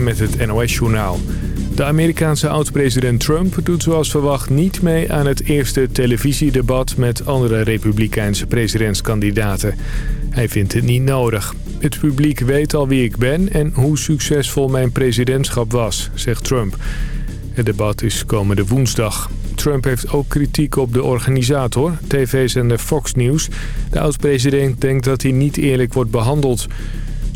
Met het NOS-journaal. De Amerikaanse oud-president Trump doet zoals verwacht niet mee aan het eerste televisiedebat met andere republikeinse presidentskandidaten. Hij vindt het niet nodig. Het publiek weet al wie ik ben en hoe succesvol mijn presidentschap was, zegt Trump. Het debat is komende woensdag. Trump heeft ook kritiek op de organisator, tv-zender Fox News. De oud-president denkt dat hij niet eerlijk wordt behandeld.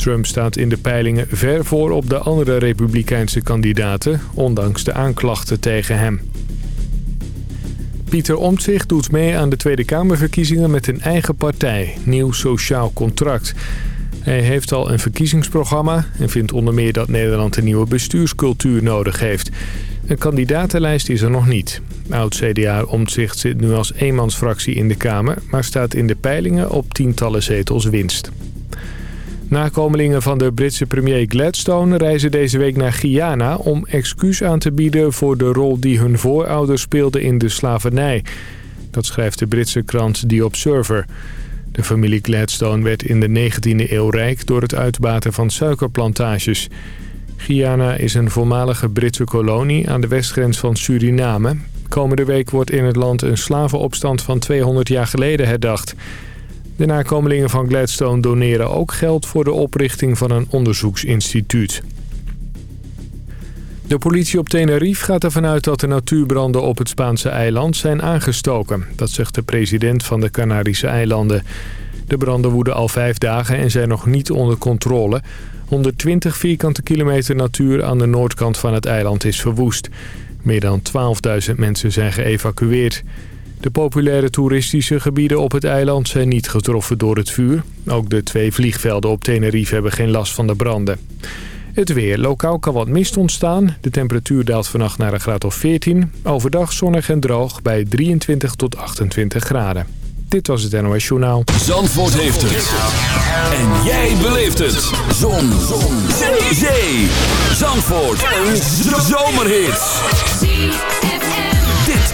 Trump staat in de peilingen ver voor op de andere republikeinse kandidaten... ondanks de aanklachten tegen hem. Pieter Omtzigt doet mee aan de Tweede Kamerverkiezingen met een eigen partij, Nieuw Sociaal Contract. Hij heeft al een verkiezingsprogramma en vindt onder meer dat Nederland een nieuwe bestuurscultuur nodig heeft. Een kandidatenlijst is er nog niet. Oud-CDA Omtzigt zit nu als eenmansfractie in de Kamer... maar staat in de peilingen op tientallen zetels winst. Nakomelingen van de Britse premier Gladstone reizen deze week naar Guyana... om excuus aan te bieden voor de rol die hun voorouders speelden in de slavernij. Dat schrijft de Britse krant The Observer. De familie Gladstone werd in de 19e eeuw rijk door het uitbaten van suikerplantages. Guyana is een voormalige Britse kolonie aan de westgrens van Suriname. Komende week wordt in het land een slavenopstand van 200 jaar geleden herdacht... De nakomelingen van Gladstone doneren ook geld voor de oprichting van een onderzoeksinstituut. De politie op Tenerife gaat ervan uit dat de natuurbranden op het Spaanse eiland zijn aangestoken. Dat zegt de president van de Canarische eilanden. De branden woeden al vijf dagen en zijn nog niet onder controle. 120 vierkante kilometer natuur aan de noordkant van het eiland is verwoest. Meer dan 12.000 mensen zijn geëvacueerd. De populaire toeristische gebieden op het eiland zijn niet getroffen door het vuur. Ook de twee vliegvelden op Tenerife hebben geen last van de branden. Het weer. Lokaal kan wat mist ontstaan. De temperatuur daalt vannacht naar een graad of 14. Overdag zonnig en droog bij 23 tot 28 graden. Dit was het NOS Journaal. Zandvoort heeft het. En jij beleeft het. Zon. Zon. Zee. Zee. Zandvoort. Een zomerhit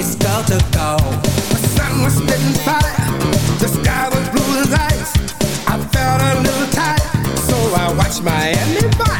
this girl to go. The sun was spitting fire, the sky was blue as ice. I felt a little tired, so I watched Miami Vice.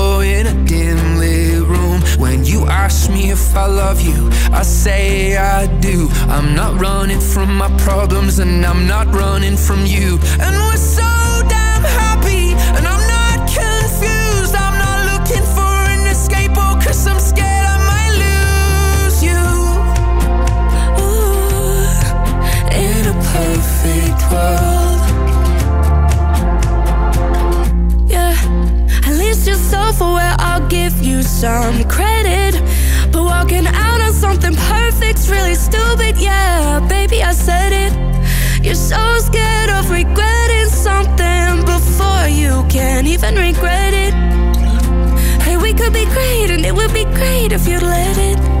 me if I love you, I say I do. I'm not running from my problems, and I'm not running from you. And we're so damn happy, and I'm not confused. I'm not looking for an escape, oh, cause I'm scared I might lose you. Ooh, in a perfect world. Yeah, at least you're self-aware. I'll give you some credit. Walking out on something perfect's really stupid. Yeah, baby, I said it. You're so scared of regretting something before you can even regret it. Hey, we could be great, and it would be great if you'd let it.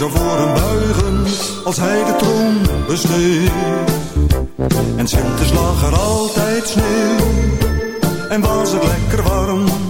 Zou voor hem buigen als hij de troon besteeg. En winters lag er altijd sneeuw en was het lekker warm.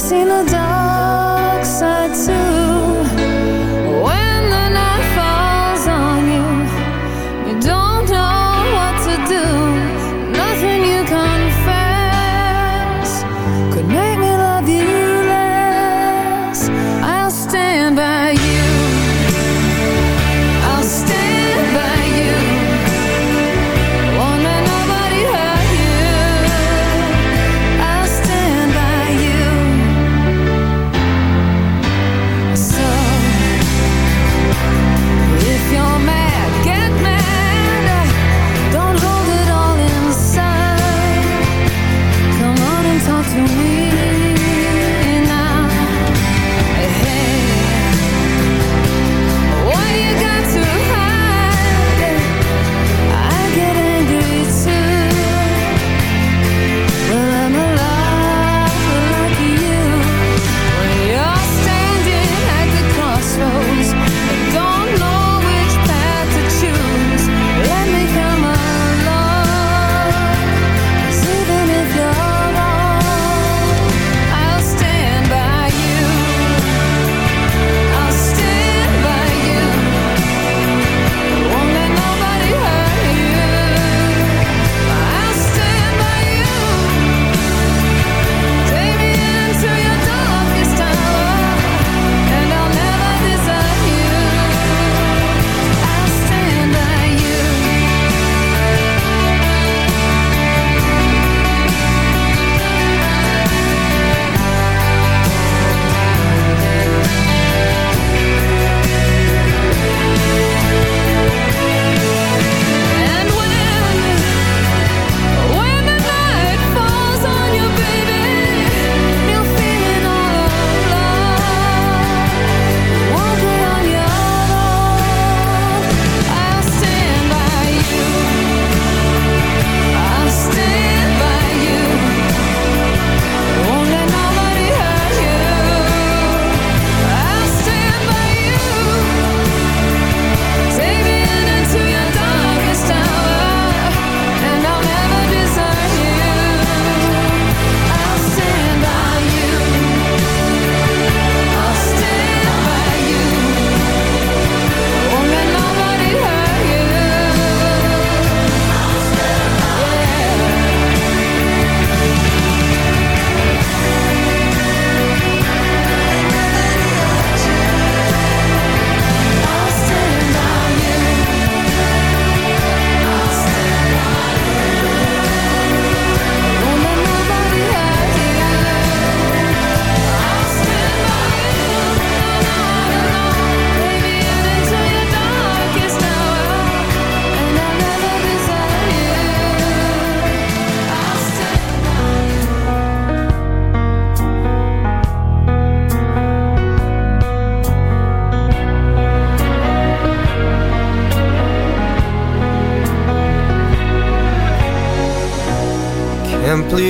seen the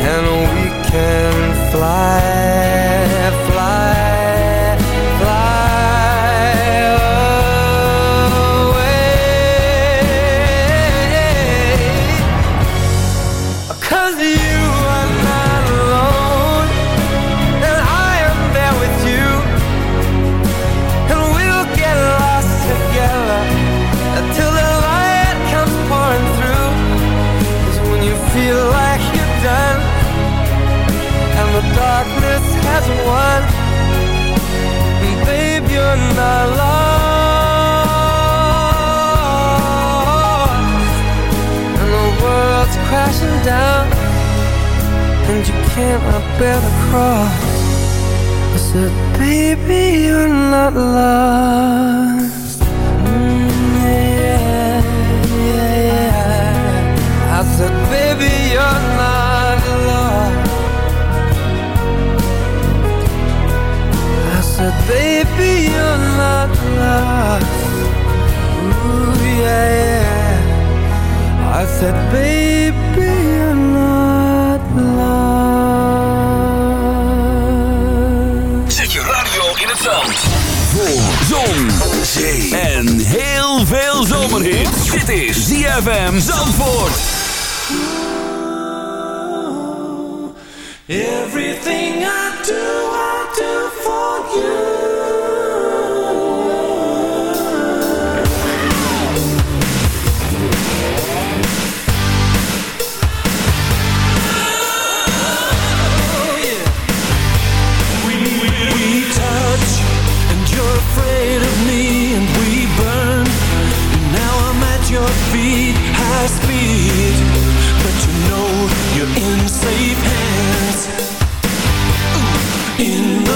And we can fly, fly, I said, baby, you're not lost yeah, yeah I said, baby, you're not lost Zet je radio in het zand. Voor zon, zee en heel veel zomerhit. Dit is ZFM Zandvoort. Everything I do, I do for you. Afraid of me, and we burn. and Now I'm at your feet, high speed, but you know you're in safe hands. In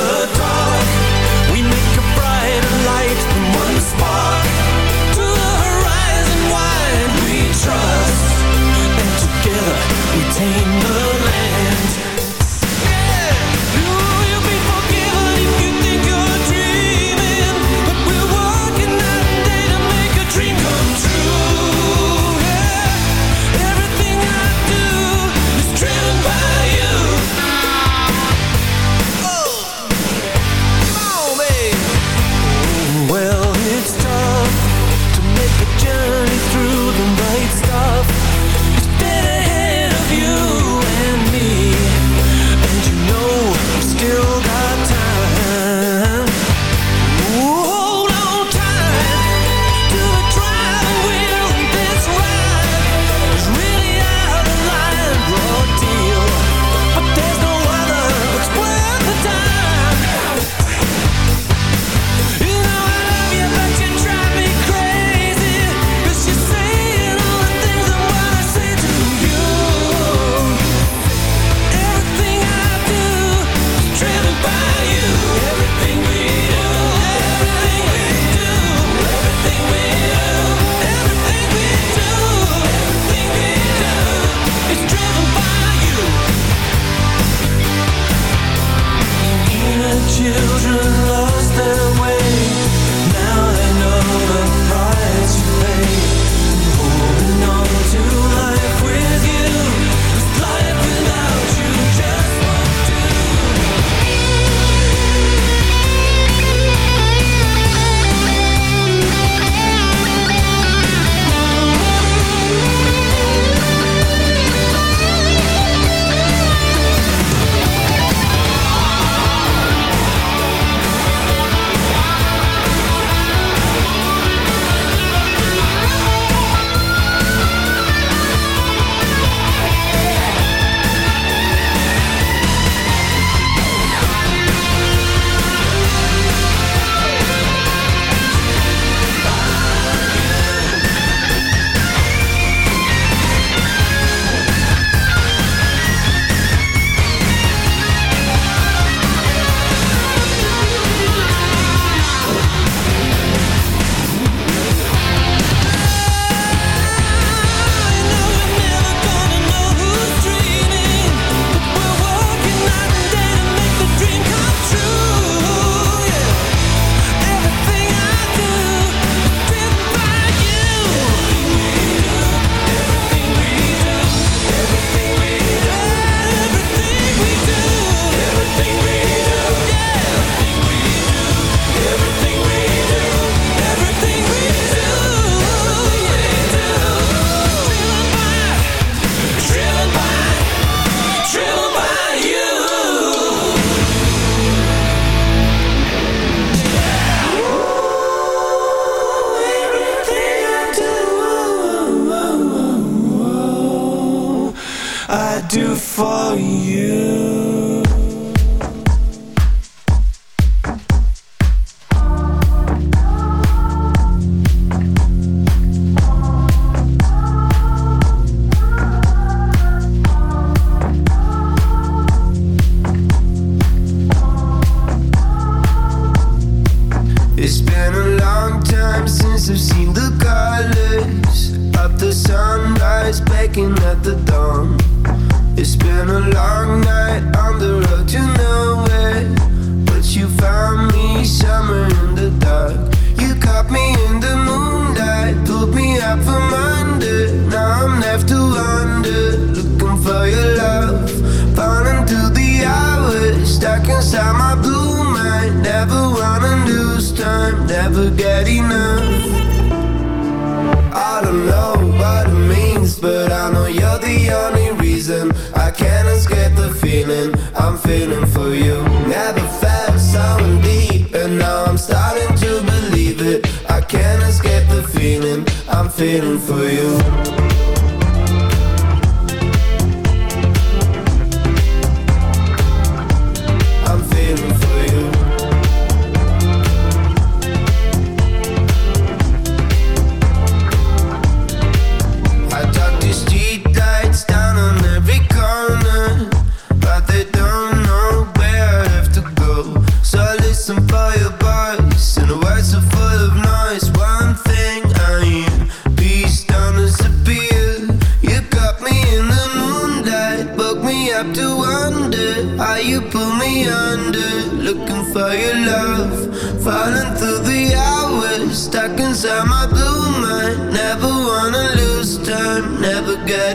you.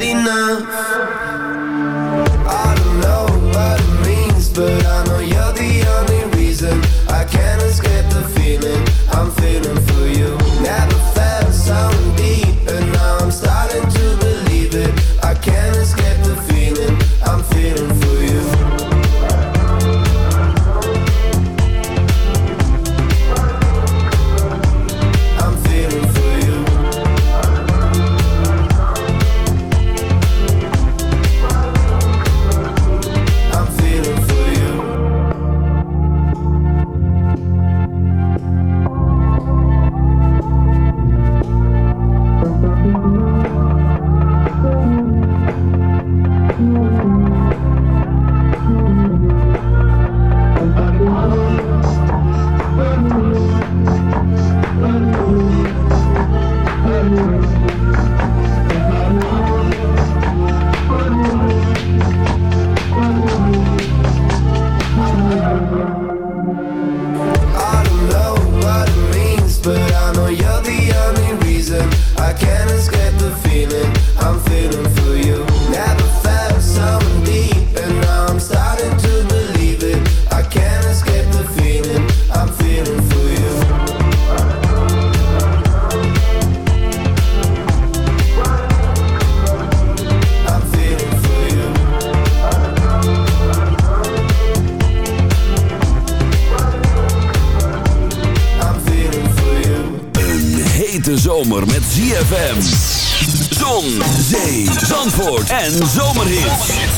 Enough. ZFM. Zon, zee, zandvoort en zomerhit.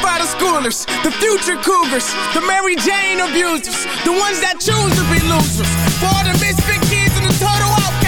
For the schoolers, the future cougars, the Mary Jane abusers, the ones that choose to be losers. For all the misfit kids and the total outcast.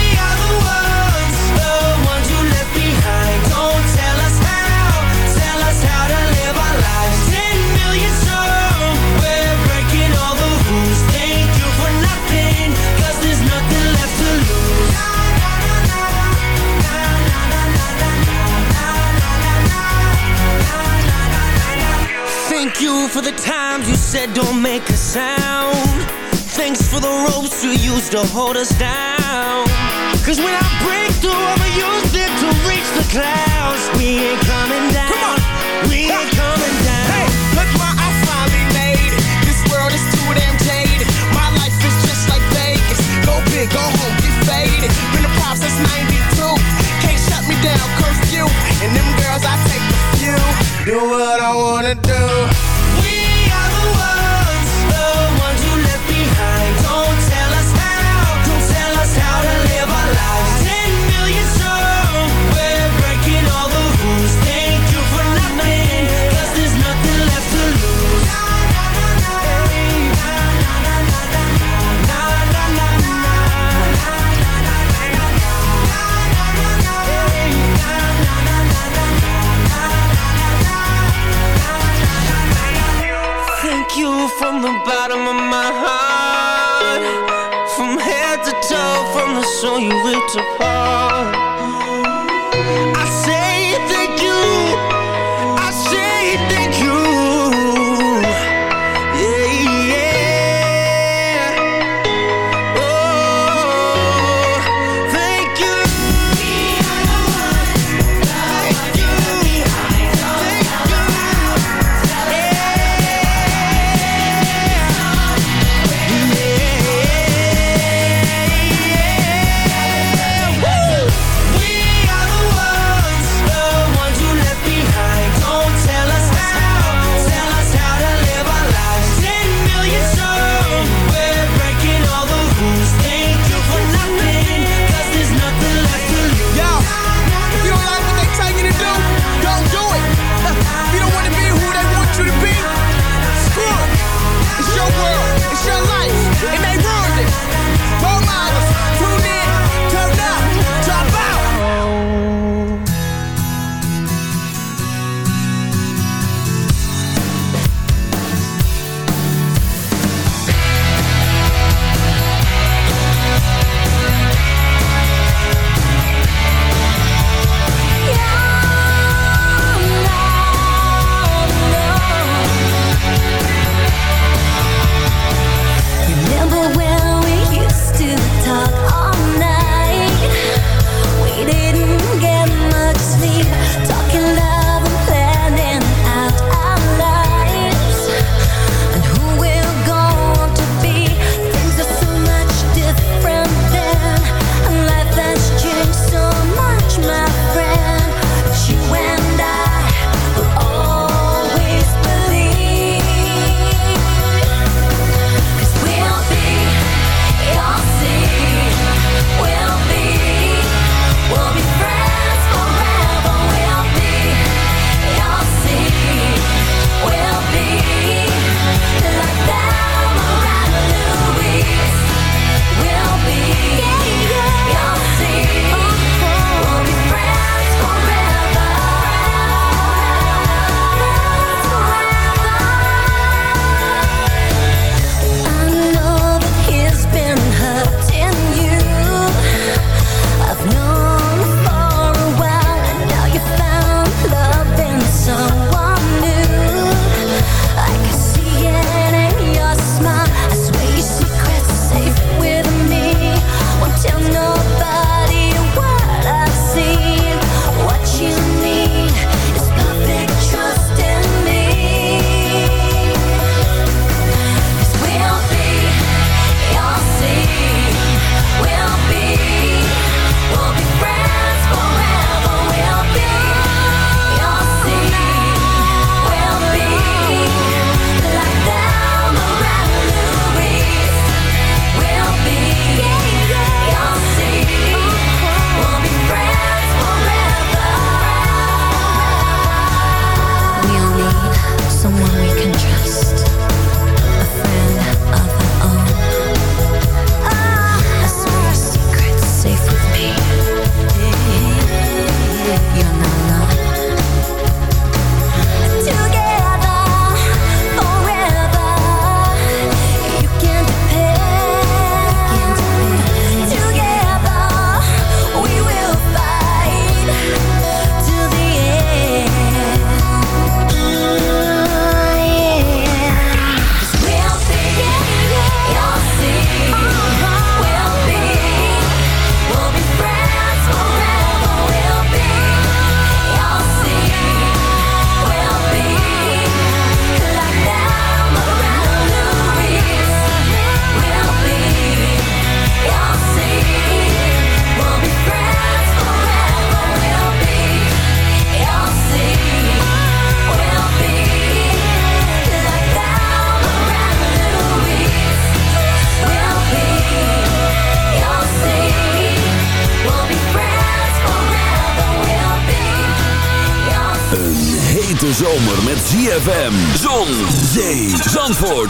are the ones, the ones you left behind. Don't tell us how, tell us how to live our lives. Ten million strong, we're breaking all the rules. Thank you for nothing, there's nothing left to lose. Thank you for the times you said don't make a sound. Thanks for the ropes you used to hold us down. Cause when I break through, I'ma use it to reach the clouds. We ain't coming down. Come on. We ain't coming down. Hey, look what I finally made it. This world is too damn jaded. My life is just like Vegas. Go big, go home,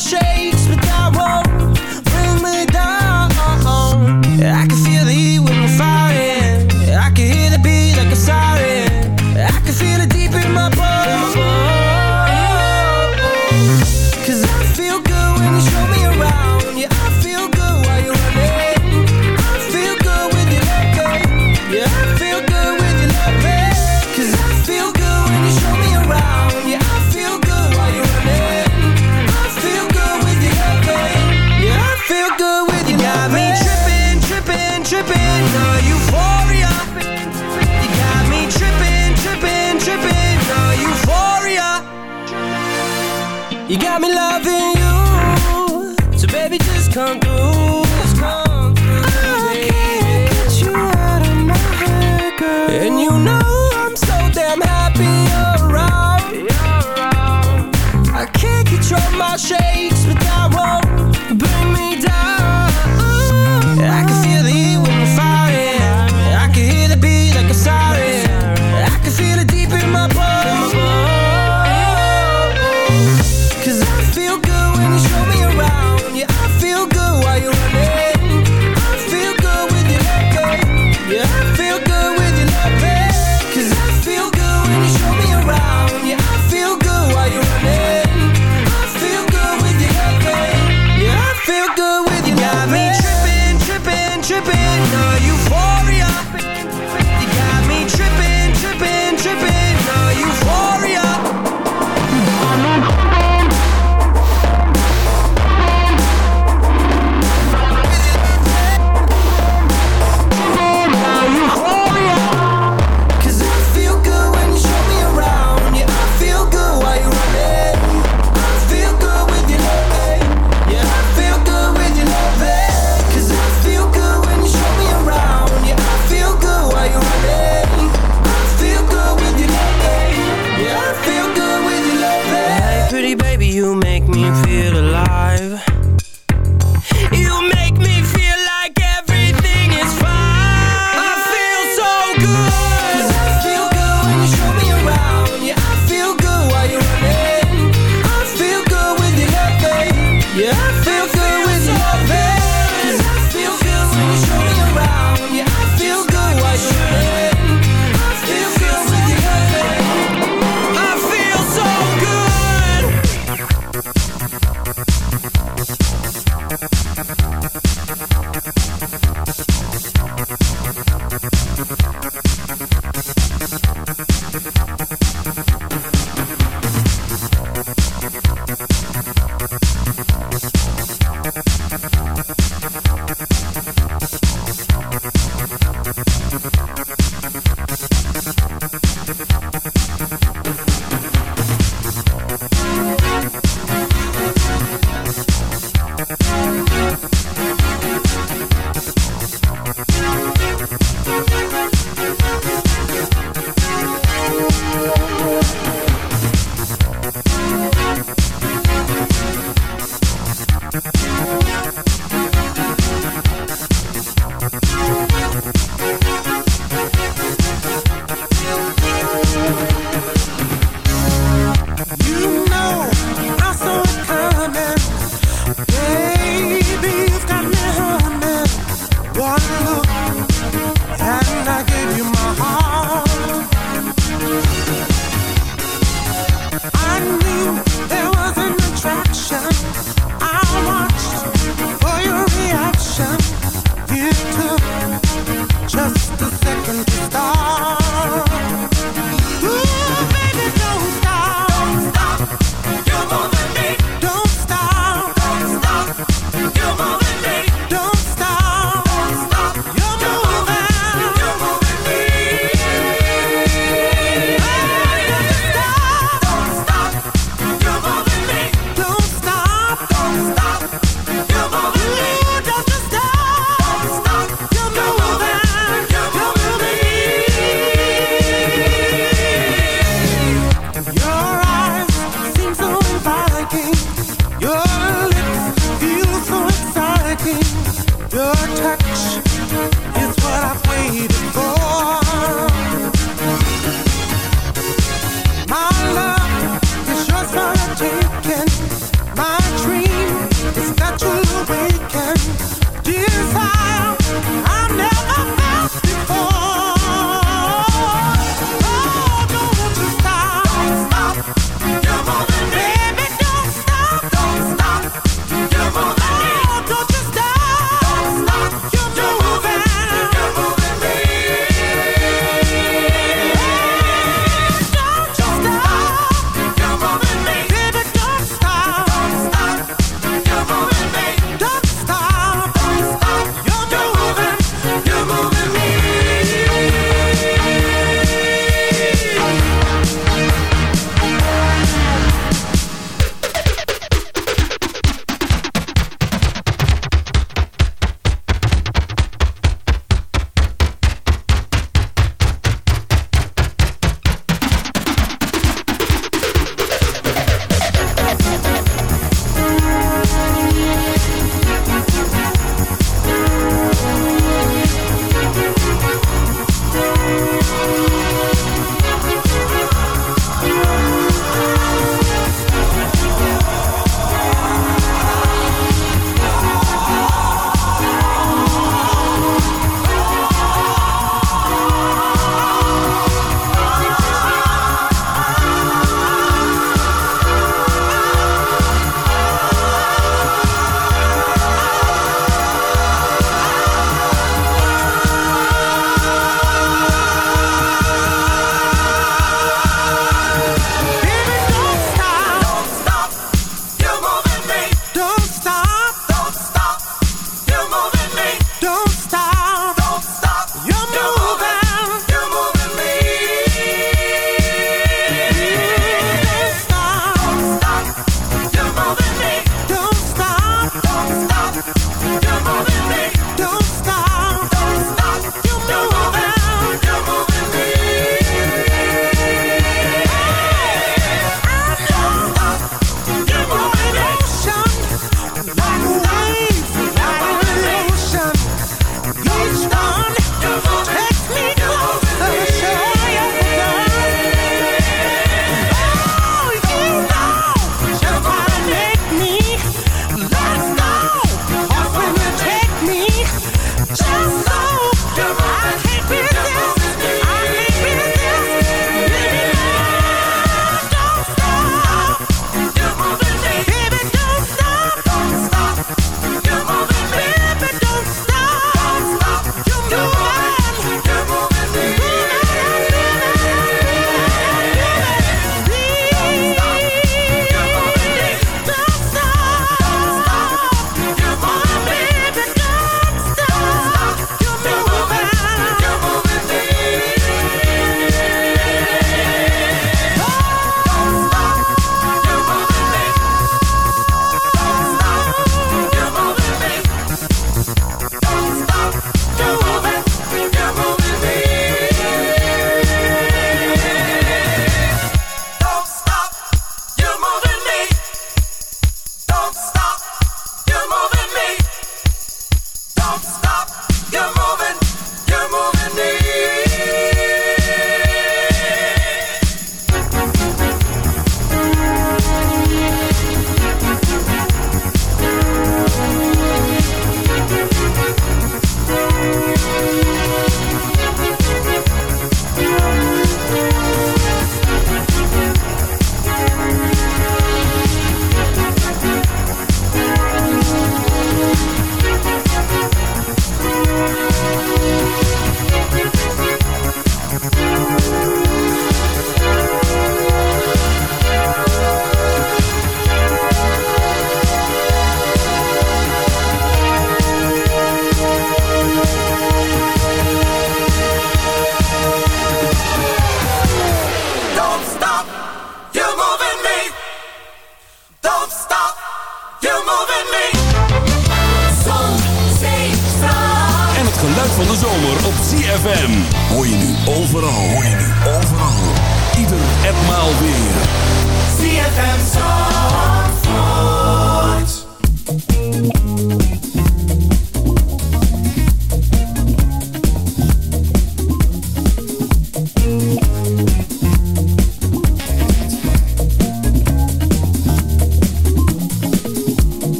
control